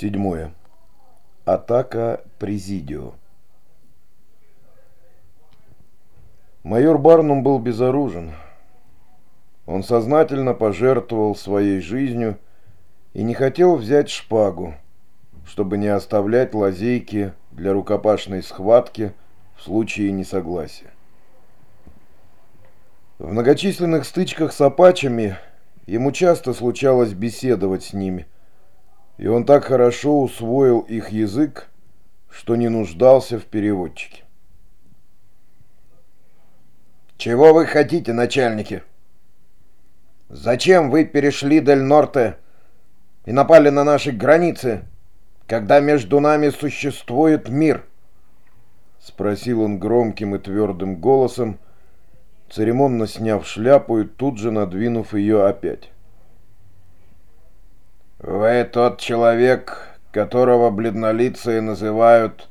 Седьмое. Атака Президио. Майор Барнум был безоружен. Он сознательно пожертвовал своей жизнью и не хотел взять шпагу, чтобы не оставлять лазейки для рукопашной схватки в случае несогласия. В многочисленных стычках с апачами ему часто случалось беседовать с ними – и он так хорошо усвоил их язык, что не нуждался в переводчике. «Чего вы хотите, начальники? Зачем вы перешли Дель Норте и напали на наши границы, когда между нами существует мир?» Спросил он громким и твердым голосом, церемонно сняв шляпу и тут же надвинув ее опять. «Вы тот человек, которого бледнолицые называют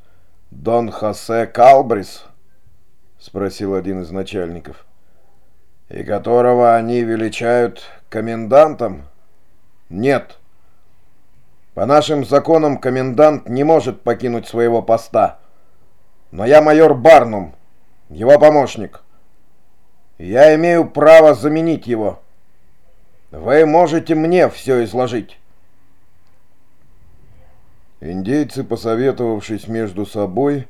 Дон Хосе Калбрис?» — спросил один из начальников. «И которого они величают комендантом?» «Нет. По нашим законам комендант не может покинуть своего поста. Но я майор Барнум, его помощник. Я имею право заменить его. Вы можете мне все изложить». Индейцы, посоветовавшись между собой,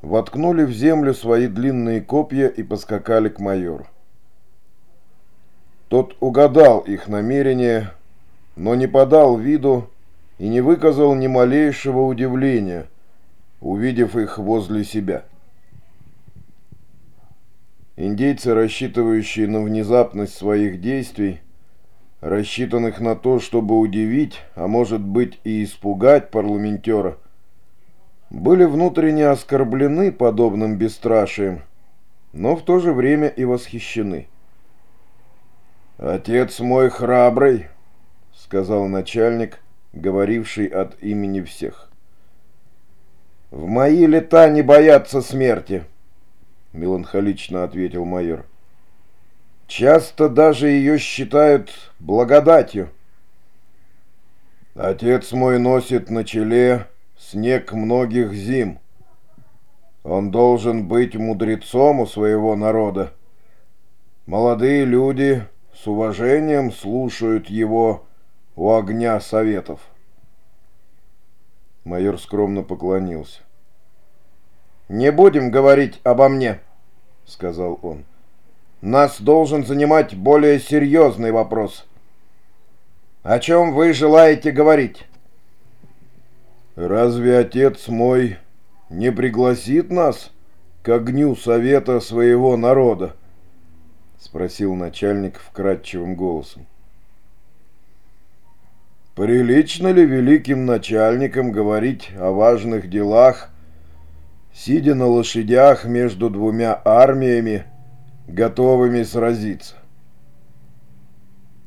воткнули в землю свои длинные копья и поскакали к майору. Тот угадал их намерение, но не подал виду и не выказал ни малейшего удивления, увидев их возле себя. Индейцы, рассчитывающие на внезапность своих действий, рассчитанных на то, чтобы удивить, а может быть и испугать парламентера, были внутренне оскорблены подобным бесстрашием, но в то же время и восхищены. «Отец мой храбрый», — сказал начальник, говоривший от имени всех. «В мои лета не боятся смерти», — меланхолично ответил майор. Часто даже ее считают благодатью. Отец мой носит на челе снег многих зим. Он должен быть мудрецом у своего народа. Молодые люди с уважением слушают его у огня советов. Майор скромно поклонился. «Не будем говорить обо мне», — сказал он нас должен занимать более серьезный вопрос. О чем вы желаете говорить? Разве отец мой не пригласит нас к огню совета своего народа? Спросил начальник вкрадчивым голосом. Прилично ли великим начальникам говорить о важных делах, сидя на лошадях между двумя армиями, готовыми сразиться.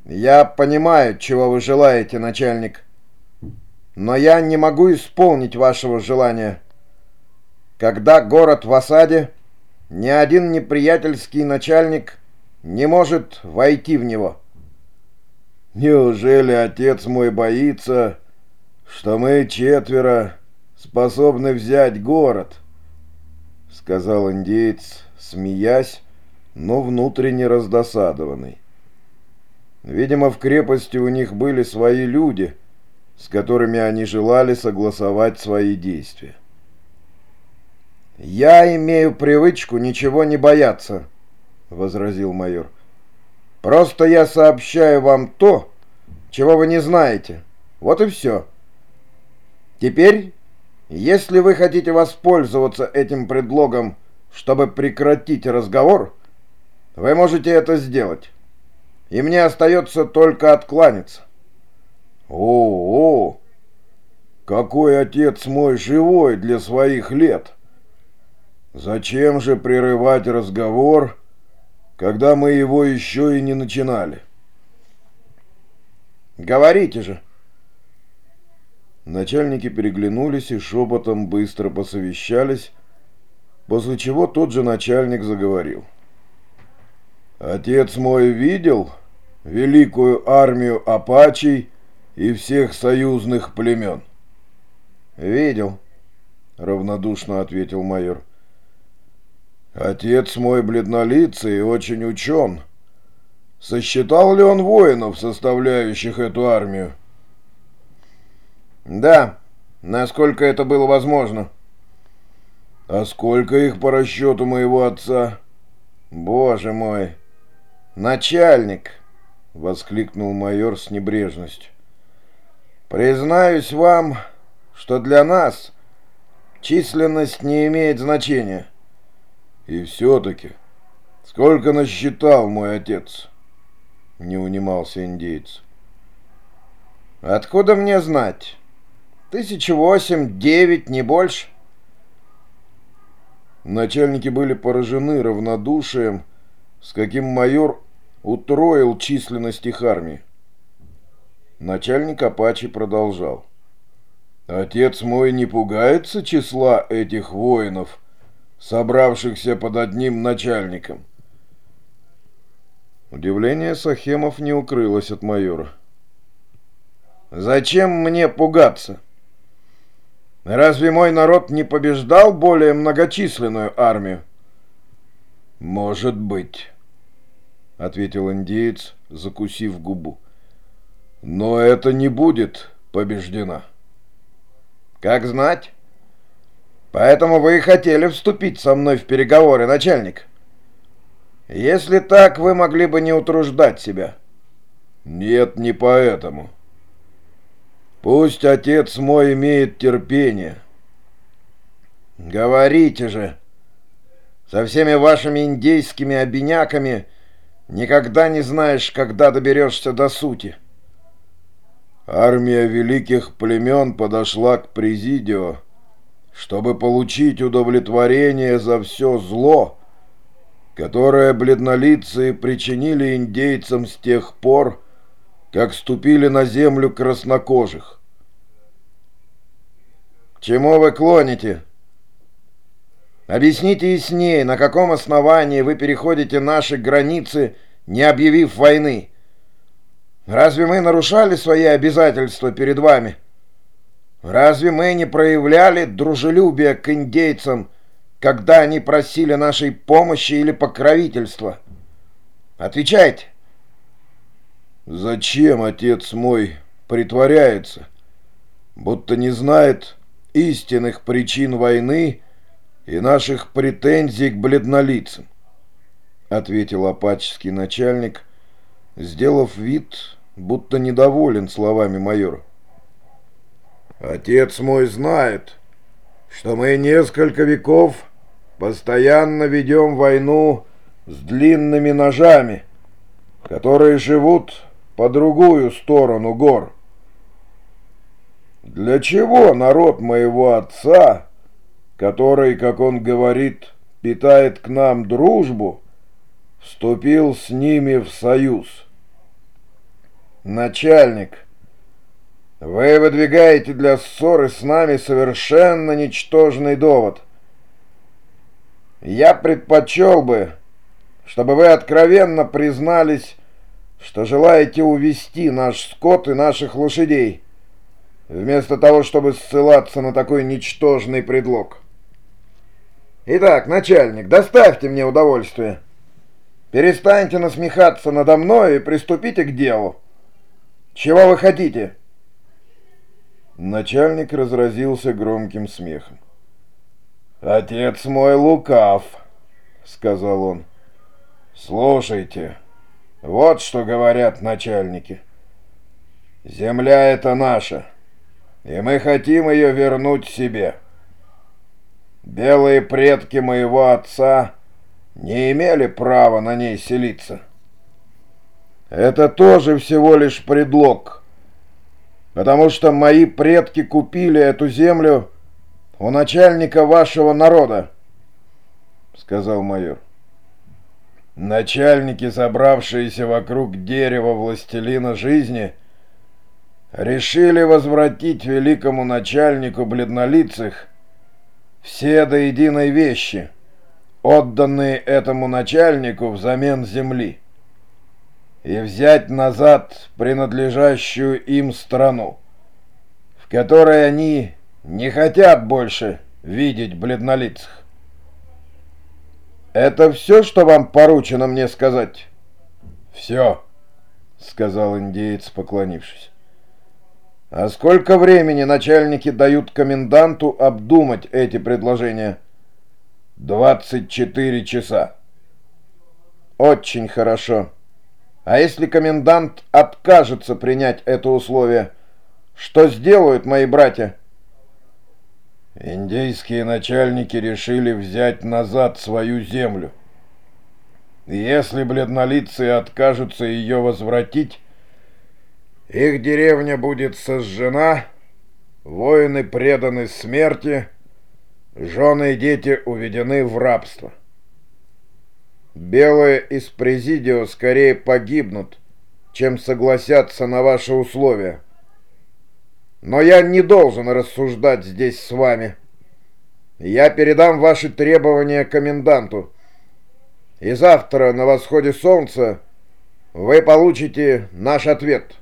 «Я понимаю, чего вы желаете, начальник, но я не могу исполнить вашего желания. Когда город в осаде, ни один неприятельский начальник не может войти в него». «Неужели отец мой боится, что мы четверо способны взять город?» — сказал индеец, смеясь, но внутренне раздосадованный. Видимо, в крепости у них были свои люди, с которыми они желали согласовать свои действия. «Я имею привычку ничего не бояться», — возразил майор. «Просто я сообщаю вам то, чего вы не знаете. Вот и все. Теперь, если вы хотите воспользоваться этим предлогом, чтобы прекратить разговор, — вы можете это сделать. И мне остается только откланяться. О, о, какой отец мой живой для своих лет. Зачем же прерывать разговор, когда мы его еще и не начинали? Говорите же. Начальники переглянулись и шепотом быстро посовещались, после чего тот же начальник заговорил. — Отец мой видел великую армию апачей, и всех союзных племен. «Видел», — равнодушно ответил майор. «Отец мой бледнолицый и очень учен. Сосчитал ли он воинов, составляющих эту армию?» «Да, насколько это было возможно». «А сколько их по расчету моего отца?» «Боже мой! Начальник!» — воскликнул майор с небрежностью. «Признаюсь вам, что для нас численность не имеет значения». «И все-таки, сколько насчитал мой отец?» — не унимался индейец. «Откуда мне знать? Тысячи восемь, девять, не больше». Начальники были поражены равнодушием, с каким майор утроил численность их армии. Начальник Апачи продолжал. «Отец мой не пугается числа этих воинов, собравшихся под одним начальником?» Удивление Сахемов не укрылось от майора. «Зачем мне пугаться?» Разве мой народ не побеждал более многочисленную армию? Может быть, ответил индеец, закусив губу. Но это не будет побеждена. Как знать? Поэтому вы и хотели вступить со мной в переговоры, начальник. Если так, вы могли бы не утруждать себя. Нет, не поэтому. Пусть отец мой имеет терпение. Говорите же. Со всеми вашими индейскими обиняками никогда не знаешь, когда доберешься до сути. Армия великих племен подошла к Президио, чтобы получить удовлетворение за все зло, которое бледнолицые причинили индейцам с тех пор, как ступили на землю краснокожих. К чему вы клоните? Объясните яснее, на каком основании вы переходите наши границы, не объявив войны. Разве мы нарушали свои обязательства перед вами? Разве мы не проявляли дружелюбие к индейцам, когда они просили нашей помощи или покровительства? Отвечайте. Зачем отец мой притворяется, будто не знает истинных причин войны и наших претензий к бледнолицам? Ответил апаческий начальник, сделав вид, будто недоволен словами майора. Отец мой знает, что мы несколько веков постоянно ведем войну с длинными ножами, которые живут по другую сторону гор. Для чего народ моего отца, который, как он говорит, питает к нам дружбу, вступил с ними в союз? Начальник, вы выдвигаете для ссоры с нами совершенно ничтожный довод. Я предпочел бы, чтобы вы откровенно признались что желаете увести наш скот и наших лошадей, вместо того, чтобы ссылаться на такой ничтожный предлог. Итак, начальник, доставьте мне удовольствие. Перестаньте насмехаться надо мной и приступите к делу. Чего вы хотите?» Начальник разразился громким смехом. «Отец мой лукав», — сказал он. «Слушайте». Вот что говорят начальники. Земля это наша, и мы хотим ее вернуть себе. Белые предки моего отца не имели права на ней селиться. Это тоже всего лишь предлог, потому что мои предки купили эту землю у начальника вашего народа, сказал майор. Начальники, собравшиеся вокруг дерева властелина жизни, решили возвратить великому начальнику бледнолицых все до единой вещи, отданные этому начальнику взамен земли. и взять назад принадлежащую им страну, в которой они не хотят больше видеть бледнолицых. «Это все, что вам поручено мне сказать?» «Все», — сказал индеец, поклонившись. «А сколько времени начальники дают коменданту обдумать эти предложения?» «Двадцать четыре часа». «Очень хорошо. А если комендант откажется принять это условие, что сделают мои братья?» Индейские начальники решили взять назад свою землю. Если бледнолицые откажутся ее возвратить, их деревня будет сожжена, воины преданы смерти, жены и дети уведены в рабство. Белые из Президио скорее погибнут, чем согласятся на ваши условия. Но я не должен рассуждать здесь с вами. Я передам ваши требования коменданту. И завтра на восходе солнца вы получите наш ответ.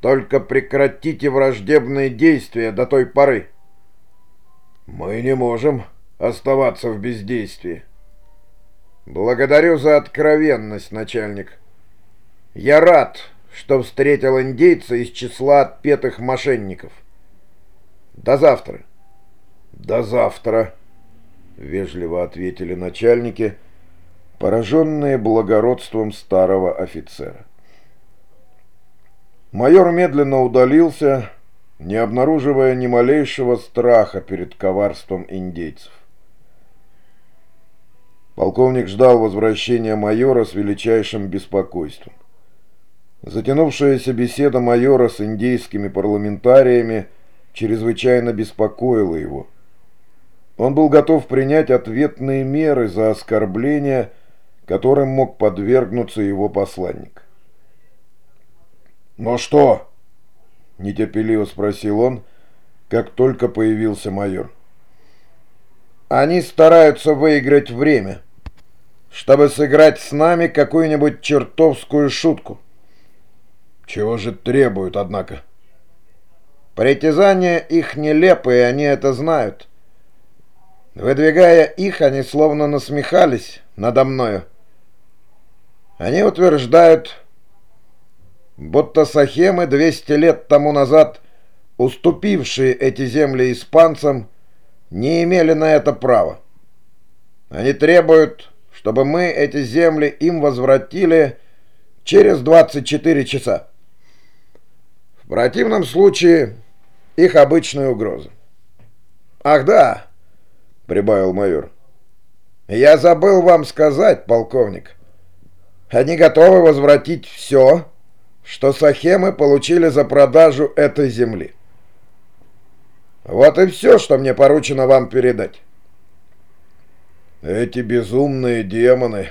Только прекратите враждебные действия до той поры. Мы не можем оставаться в бездействии. Благодарю за откровенность, начальник. Я рад, что встретил индейца из числа отпетых мошенников. До завтра. До завтра, вежливо ответили начальники, пораженные благородством старого офицера. Майор медленно удалился, не обнаруживая ни малейшего страха перед коварством индейцев. Полковник ждал возвращения майора с величайшим беспокойством. Затянувшаяся беседа майора с индейскими парламентариями чрезвычайно беспокоила его. Он был готов принять ответные меры за оскорбления, которым мог подвергнуться его посланник. «Ну что?» — нетерпеливо спросил он, как только появился майор. «Они стараются выиграть время», чтобы сыграть с нами какую-нибудь чертовскую шутку. Чего же требуют, однако? Притязания их нелепые, они это знают. Выдвигая их, они словно насмехались надо мною. Они утверждают, будто сахемы 200 лет тому назад, уступившие эти земли испанцам, не имели на это права. Они требуют чтобы мы эти земли им возвратили через 24 часа. В противном случае их обычная угроза. «Ах да!» — прибавил майор. «Я забыл вам сказать, полковник. Они готовы возвратить все, что сахемы получили за продажу этой земли. Вот и все, что мне поручено вам передать». Эти безумные демоны.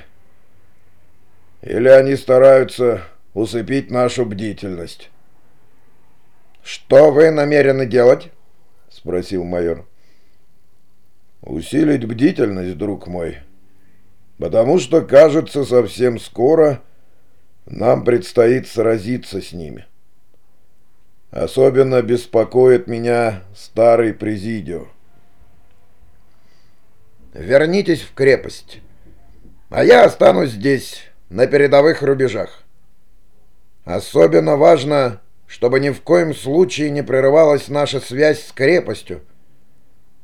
Или они стараются усыпить нашу бдительность? «Что вы намерены делать?» — спросил майор. «Усилить бдительность, друг мой, потому что, кажется, совсем скоро нам предстоит сразиться с ними. Особенно беспокоит меня старый президио. Вернитесь в крепость, а я останусь здесь, на передовых рубежах. Особенно важно, чтобы ни в коем случае не прерывалась наша связь с крепостью,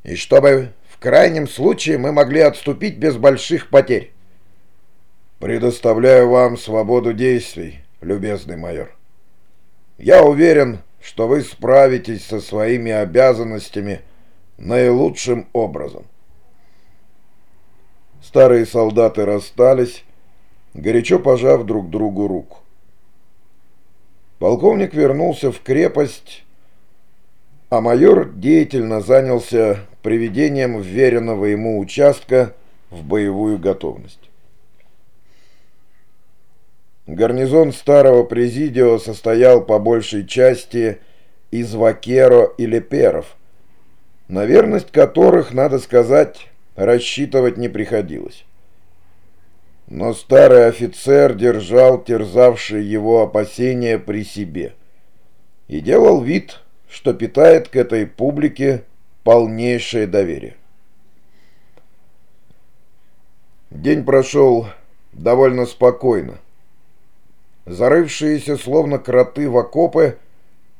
и чтобы в крайнем случае мы могли отступить без больших потерь. Предоставляю вам свободу действий, любезный майор. Я уверен, что вы справитесь со своими обязанностями наилучшим образом. Старые солдаты расстались, горячо пожав друг другу руку. Полковник вернулся в крепость, а майор деятельно занялся приведением вверенного ему участка в боевую готовность. Гарнизон старого президио состоял по большей части из вакеро и леперов, на верность которых, надо сказать, рассчитывать не приходилось. но старый офицер держал терзавшие его опасения при себе и делал вид, что питает к этой публике полнейшее доверие. День прошел довольно спокойно. Зарывшиеся словно кроты в окопы,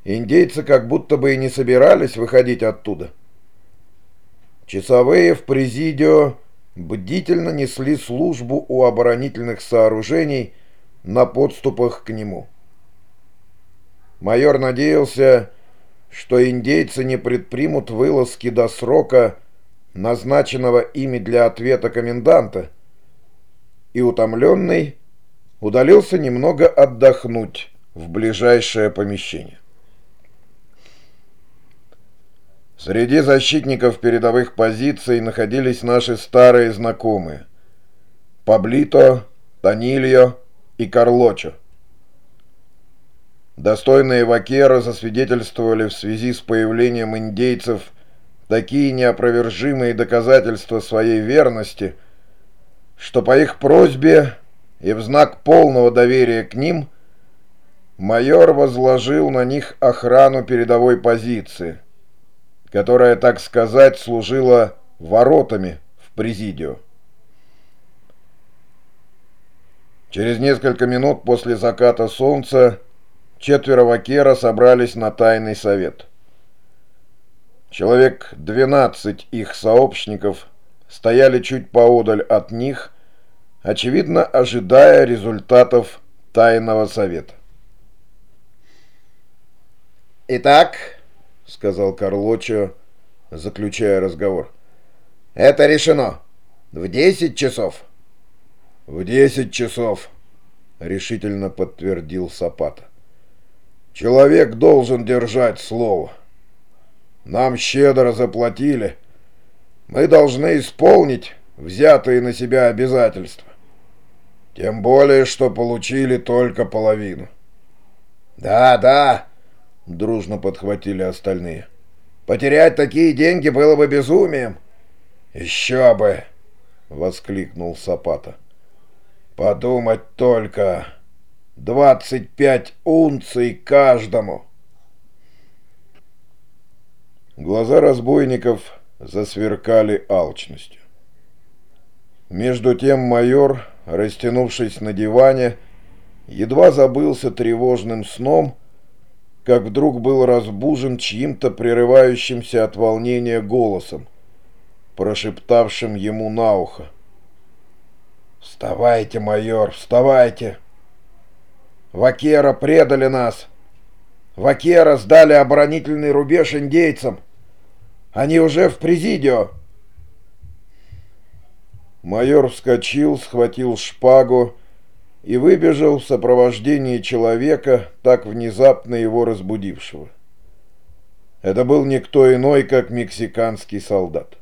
индейцы как будто бы и не собирались выходить оттуда. Часовые в Президио бдительно несли службу у оборонительных сооружений на подступах к нему. Майор надеялся, что индейцы не предпримут вылазки до срока, назначенного ими для ответа коменданта, и утомленный удалился немного отдохнуть в ближайшее помещение. Среди защитников передовых позиций находились наши старые знакомые – Паблито, Танильо и Карлочо. Достойные вакеры засвидетельствовали в связи с появлением индейцев такие неопровержимые доказательства своей верности, что по их просьбе и в знак полного доверия к ним майор возложил на них охрану передовой позиции, которая, так сказать, служила воротами в президио. Через несколько минут после заката солнца четверо вакера собрались на тайный совет. Человек 12 их сообщников стояли чуть поодаль от них, очевидно ожидая результатов тайного совета. «Итак», — сказал Карлочо, заключая разговор, — «это решено. В десять часов». «В десять часов», — решительно подтвердил Сапата. Человек должен держать слово. Нам щедро заплатили. Мы должны исполнить взятые на себя обязательства. Тем более, что получили только половину. «Да, да», — дружно подхватили остальные. «Потерять такие деньги было бы безумием». «Еще бы!» — воскликнул Сапата. «Подумать только!» Двадцать пять унций каждому. Глаза разбойников засверкали алчностью. Между тем майор, растянувшись на диване, едва забылся тревожным сном, как вдруг был разбужен чьим-то прерывающимся от волнения голосом, прошептавшим ему на ухо. «Вставайте, майор, вставайте!» Вакера предали нас. Вакера сдали оборонительный рубеж индейцам. Они уже в президио. Майор вскочил, схватил шпагу и выбежал в сопровождении человека, так внезапно его разбудившего. Это был никто иной, как мексиканский солдат.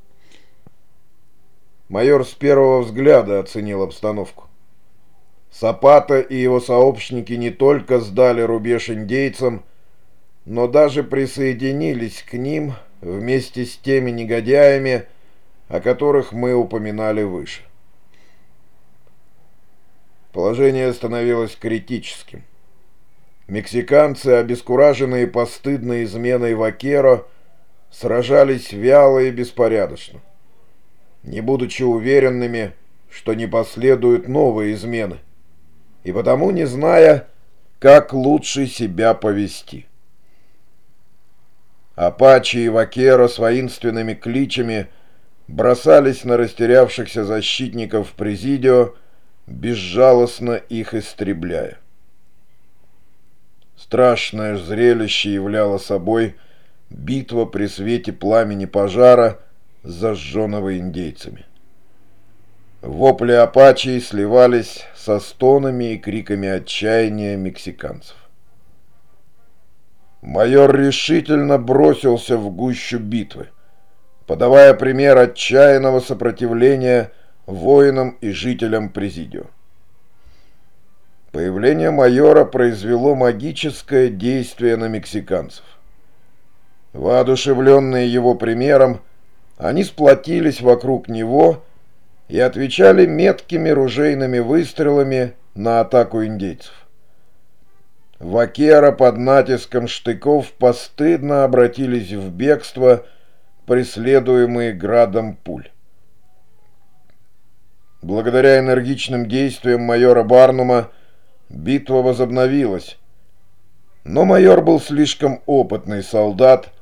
Майор с первого взгляда оценил обстановку. Сапата и его сообщники не только сдали рубеж индейцам, но даже присоединились к ним вместе с теми негодяями, о которых мы упоминали выше. Положение становилось критическим. Мексиканцы, обескураженные постыдной изменой Вакеро, сражались вяло и беспорядочно, не будучи уверенными, что не последуют новые измены и потому не зная, как лучше себя повести. Апачи и Вакеро с воинственными кличами бросались на растерявшихся защитников Президио, безжалостно их истребляя. Страшное зрелище являло собой битва при свете пламени пожара, зажженного индейцами. Вопли апачей сливались со стонами и криками отчаяния мексиканцев. Майор решительно бросился в гущу битвы, подавая пример отчаянного сопротивления воинам и жителям Президио. Появление майора произвело магическое действие на мексиканцев. Воодушевленные его примером, они сплотились вокруг него и отвечали меткими ружейными выстрелами на атаку индейцев. Вакера под натиском штыков постыдно обратились в бегство, преследуемые градом пуль. Благодаря энергичным действиям майора Барнума битва возобновилась, но майор был слишком опытный солдат,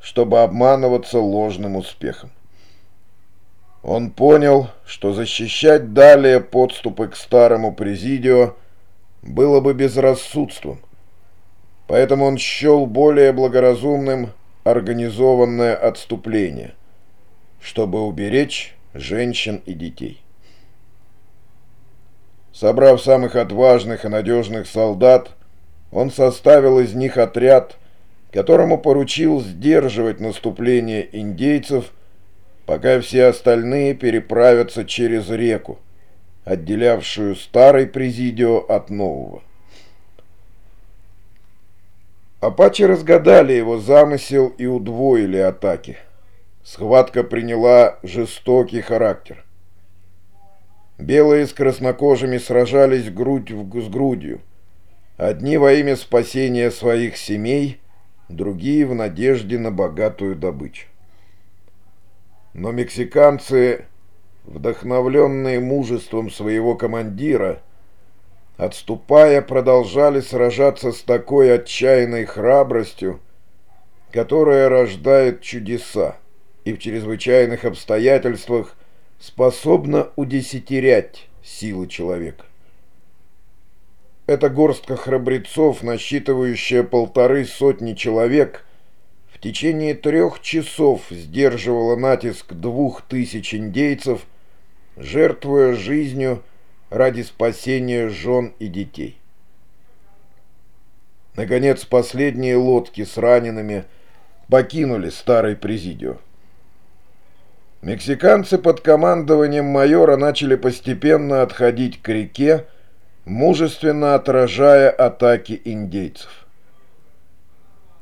чтобы обманываться ложным успехом. Он понял, что защищать далее подступы к старому президио было бы безрассудством, поэтому он счел более благоразумным организованное отступление, чтобы уберечь женщин и детей. Собрав самых отважных и надежных солдат, он составил из них отряд, которому поручил сдерживать наступление индейцев, пока все остальные переправятся через реку, отделявшую старый Президио от нового. Апачи разгадали его замысел и удвоили атаки. Схватка приняла жестокий характер. Белые с краснокожими сражались грудь с грудью. Одни во имя спасения своих семей, другие в надежде на богатую добычу. Но мексиканцы, вдохновленные мужеством своего командира, отступая, продолжали сражаться с такой отчаянной храбростью, которая рождает чудеса и в чрезвычайных обстоятельствах способна удесятерять силы человека. Эта горстка храбрецов, насчитывающая полторы сотни человек, в течение трех часов сдерживала натиск двух тысяч индейцев, жертвуя жизнью ради спасения жен и детей. Наконец, последние лодки с ранеными покинули старый президио. Мексиканцы под командованием майора начали постепенно отходить к реке, мужественно отражая атаки индейцев.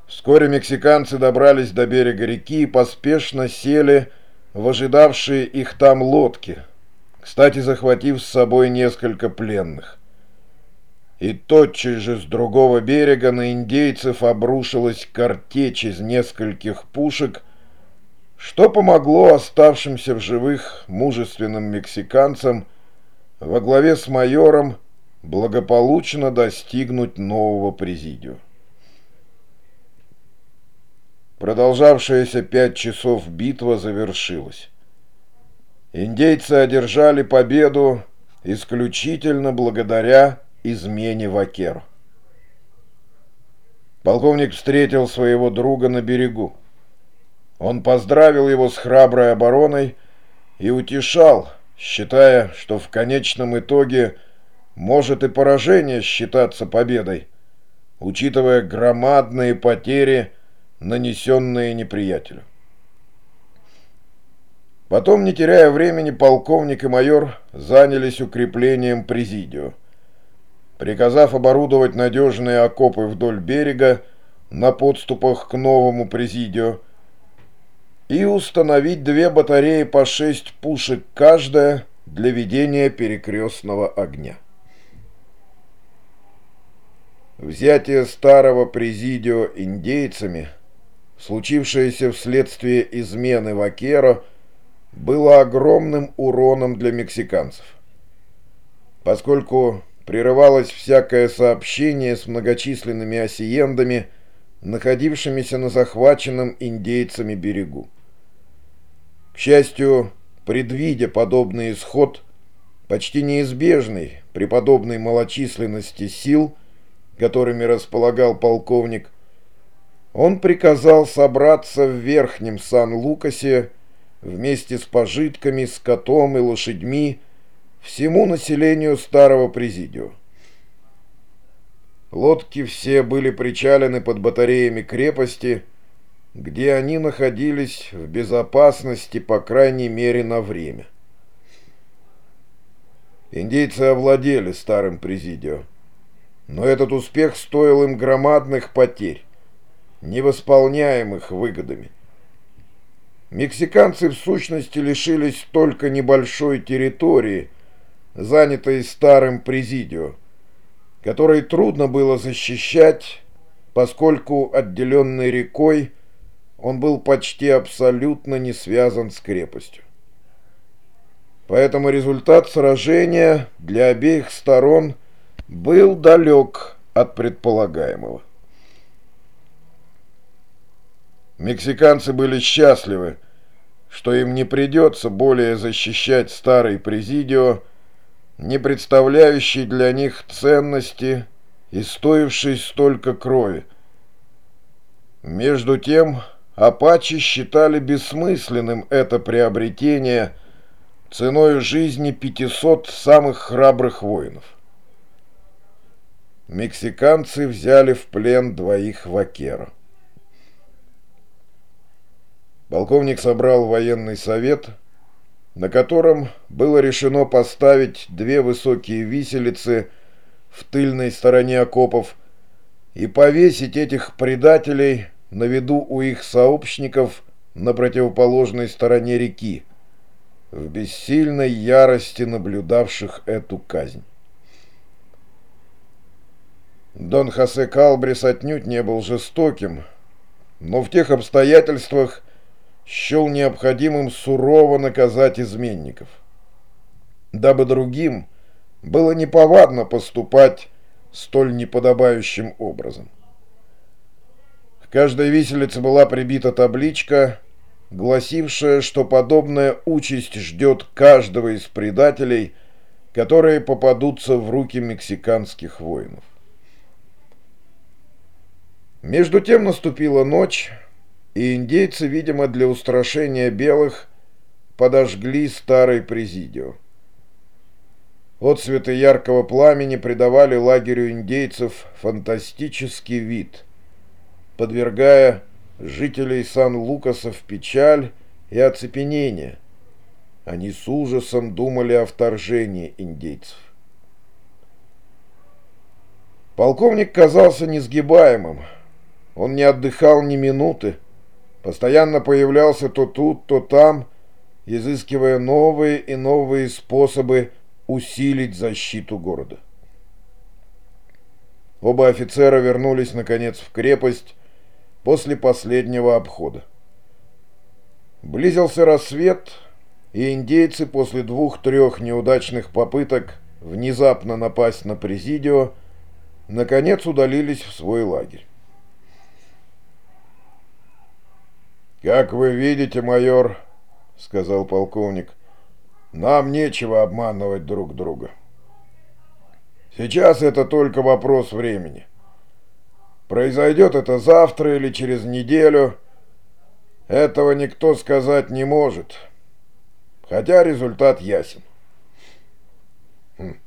Вскоре мексиканцы добрались до берега реки и поспешно сели в ожидавшие их там лодки, кстати, захватив с собой несколько пленных. И тотчас же с другого берега на индейцев обрушилась картечь из нескольких пушек, что помогло оставшимся в живых мужественным мексиканцам во главе с майором благополучно достигнуть нового президио. Продолжавшаяся пять часов битва завершилась. Индейцы одержали победу исключительно благодаря измене Вакеру. Полковник встретил своего друга на берегу. Он поздравил его с храброй обороной и утешал, считая, что в конечном итоге – может и поражение считаться победой, учитывая громадные потери, нанесенные неприятелю. Потом, не теряя времени, полковник и майор занялись укреплением президио. Приказав оборудовать надежные окопы вдоль берега на подступах к новому президио и установить две батареи по шесть пушек каждая для ведения перекрестного огня. Взятие старого президио индейцами, случившееся вследствие измены Вакеро, было огромным уроном для мексиканцев. Поскольку прерывалось всякое сообщение с многочисленными осиендами, находившимися на захваченном индейцами берегу. К счастью, предвидя подобный исход, почти неизбежный при подобной малочисленности сил – которыми располагал полковник, он приказал собраться в Верхнем Сан-Лукасе вместе с пожитками, скотом и лошадьми всему населению старого президио. Лодки все были причалены под батареями крепости, где они находились в безопасности, по крайней мере, на время. Индейцы овладели старым президио. Но этот успех стоил им громадных потерь, невосполняемых выгодами. Мексиканцы в сущности лишились только небольшой территории, занятой старым президио, который трудно было защищать, поскольку отделенный рекой он был почти абсолютно не связан с крепостью. Поэтому результат сражения для обеих сторон был далек от предполагаемого. Мексиканцы были счастливы, что им не придется более защищать старый Президио, не представляющий для них ценности и стоивший столько крови. Между тем, апачи считали бессмысленным это приобретение ценой жизни 500 самых храбрых воинов. Мексиканцы взяли в плен двоих вакеров. Полковник собрал военный совет, на котором было решено поставить две высокие виселицы в тыльной стороне окопов и повесить этих предателей на виду у их сообщников на противоположной стороне реки, в бессильной ярости наблюдавших эту казнь. Дон Хосе Калбрис отнюдь не был жестоким, но в тех обстоятельствах, счел необходимым сурово наказать изменников, дабы другим было неповадно поступать столь неподобающим образом. К каждой виселице была прибита табличка, гласившая, что подобная участь ждет каждого из предателей, которые попадутся в руки мексиканских воинов. Между тем наступила ночь, и индейцы, видимо, для устрашения белых, подожгли старый президио. Отцветы яркого пламени придавали лагерю индейцев фантастический вид, подвергая жителей Сан-Лукаса в печаль и оцепенение. Они с ужасом думали о вторжении индейцев. Полковник казался несгибаемым. Он не отдыхал ни минуты, Постоянно появлялся то тут, то там, изыскивая новые и новые способы усилить защиту города. Оба офицера вернулись, наконец, в крепость после последнего обхода. Близился рассвет, и индейцы после двух-трех неудачных попыток внезапно напасть на Президио наконец удалились в свой лагерь. «Как вы видите, майор, — сказал полковник, — нам нечего обманывать друг друга. Сейчас это только вопрос времени. Произойдет это завтра или через неделю, этого никто сказать не может, хотя результат ясен. Хм.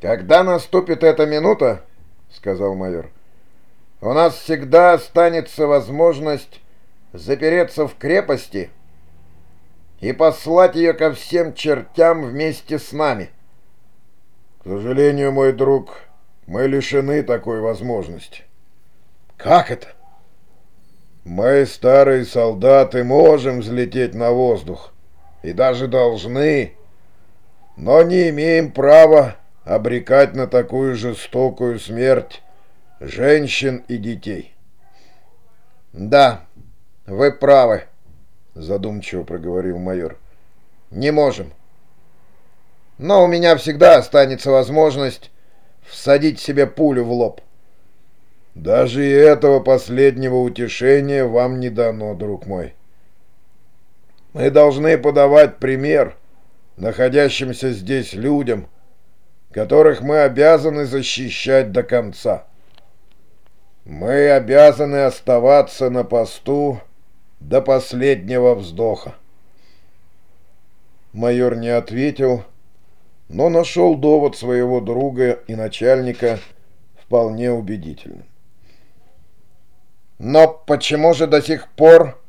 «Когда наступит эта минута, — сказал майор, — у нас всегда останется возможность запереться в крепости и послать ее ко всем чертям вместе с нами. К сожалению, мой друг, мы лишены такой возможности. Как это? Мы, старые солдаты, можем взлететь на воздух и даже должны, но не имеем права обрекать на такую жестокую смерть женщин и детей. Да, «Вы правы», — задумчиво проговорил майор. «Не можем. Но у меня всегда останется возможность всадить себе пулю в лоб». «Даже и этого последнего утешения вам не дано, друг мой. Мы должны подавать пример находящимся здесь людям, которых мы обязаны защищать до конца. Мы обязаны оставаться на посту, до последнего вздоха. Майор не ответил, но нашел довод своего друга и начальника вполне убедительным. «Но почему же до сих пор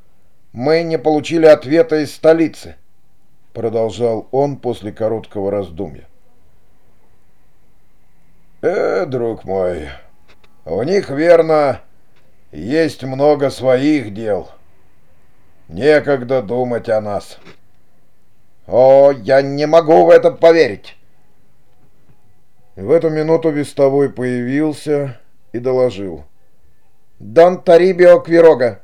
мы не получили ответа из столицы?» Продолжал он после короткого раздумья. «Э, друг мой, у них, верно, есть много своих дел». Некогда думать о нас. О, я не могу в это поверить. В эту минуту вестовой появился и доложил. Дон Тарибио Квирога.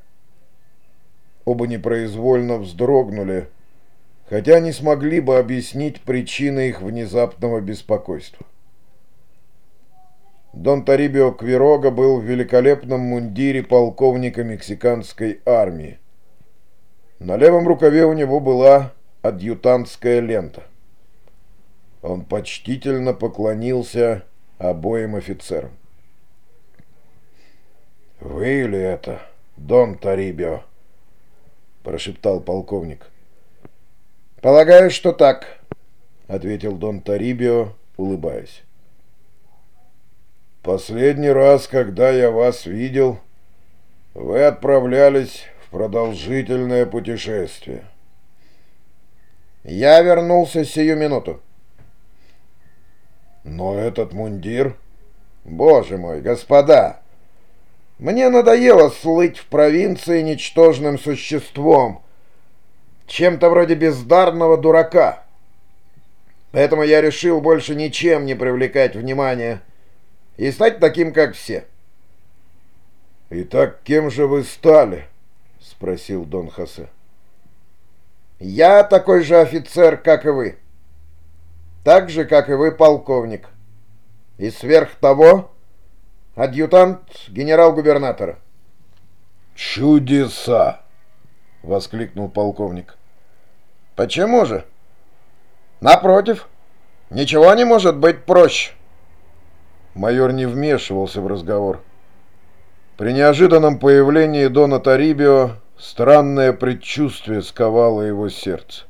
Оба непроизвольно вздрогнули, хотя не смогли бы объяснить причины их внезапного беспокойства. Дон Тарибио Квирога был в великолепном мундире полковника мексиканской армии. На левом рукаве у него была адъютантская лента. Он почтительно поклонился обоим офицерам. «Вы ли это, Дон Тарибио?» — прошептал полковник. «Полагаю, что так», — ответил Дон Тарибио, улыбаясь. Последний раз, когда я вас видел, вы отправлялись продолжительное путешествие. Я вернулся сию минуту. Но этот мундир... Боже мой, господа! Мне надоело слыть в провинции ничтожным существом, чем-то вроде бездарного дурака. Поэтому я решил больше ничем не привлекать внимания и стать таким, как все. «Итак, кем же вы стали?» — спросил Дон Хосе. «Я такой же офицер, как и вы. Так же, как и вы, полковник. И сверх того, адъютант генерал-губернатора». «Чудеса!» — воскликнул полковник. «Почему же? Напротив, ничего не может быть проще». Майор не вмешивался в разговор. При неожиданном появлении Дона Тарибио странное предчувствие сковало его сердце.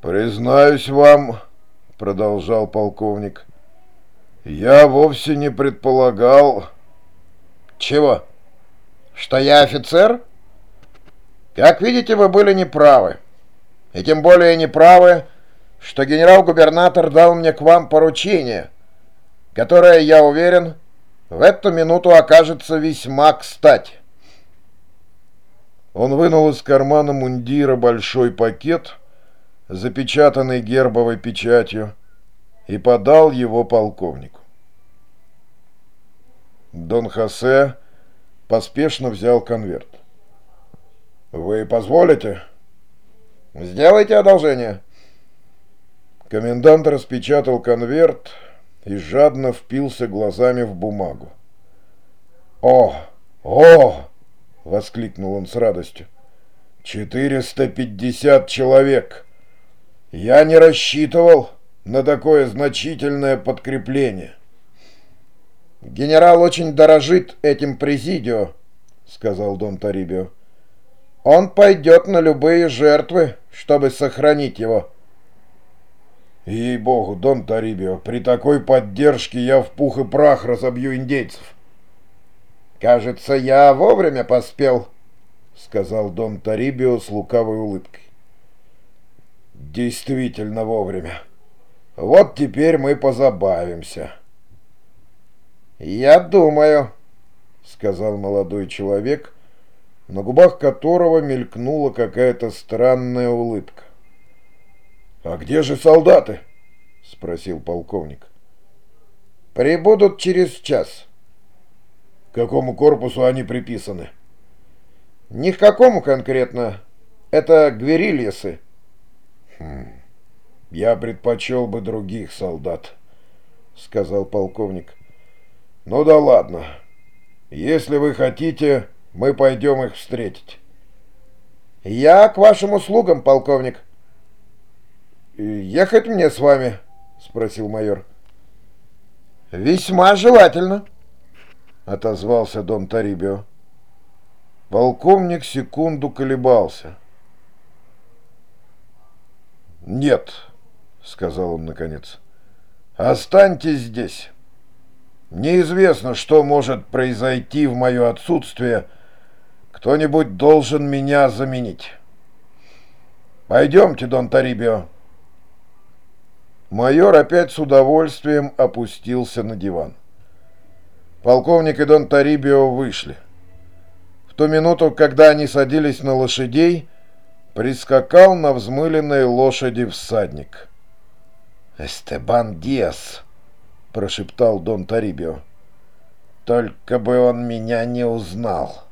«Признаюсь вам», — продолжал полковник, — «я вовсе не предполагал...» «Чего? Что я офицер?» «Как видите, вы были неправы. И тем более неправы, что генерал-губернатор дал мне к вам поручение» которая, я уверен, в эту минуту окажется весьма кстати. Он вынул из кармана мундира большой пакет, запечатанный гербовой печатью, и подал его полковнику. Дон Хосе поспешно взял конверт. «Вы позволите?» «Сделайте одолжение». Комендант распечатал конверт и жадно впился глазами в бумагу. «О! О!» — воскликнул он с радостью. «Четыреста пятьдесят человек! Я не рассчитывал на такое значительное подкрепление». «Генерал очень дорожит этим президио», — сказал Дон Тарибио. «Он пойдет на любые жертвы, чтобы сохранить его». Ей-богу, Дон Тарибио, при такой поддержке я в пух и прах разобью индейцев. Кажется, я вовремя поспел, сказал Дон Тарибио с лукавой улыбкой. Действительно вовремя. Вот теперь мы позабавимся. Я думаю, сказал молодой человек, на губах которого мелькнула какая-то странная улыбка. «А где же солдаты?» — спросил полковник. «Прибудут через час». «К какому корпусу они приписаны?» «Ни к какому конкретно. Это гверильесы». «Хм, я предпочел бы других солдат», — сказал полковник. «Ну да ладно. Если вы хотите, мы пойдем их встретить». «Я к вашим услугам, полковник». «Ехать мне с вами?» — спросил майор. «Весьма желательно», — отозвался Дон Тарибио. Полковник секунду колебался. «Нет», — сказал он наконец, — «останьтесь здесь. Неизвестно, что может произойти в мое отсутствие. Кто-нибудь должен меня заменить. Пойдемте, Дон Тарибио». Майор опять с удовольствием опустился на диван. Полковник и Дон Тарибио вышли. В ту минуту, когда они садились на лошадей, прискакал на взмыленной лошади всадник. «Эстебан Диас», — прошептал Дон Тарибио. «Только бы он меня не узнал».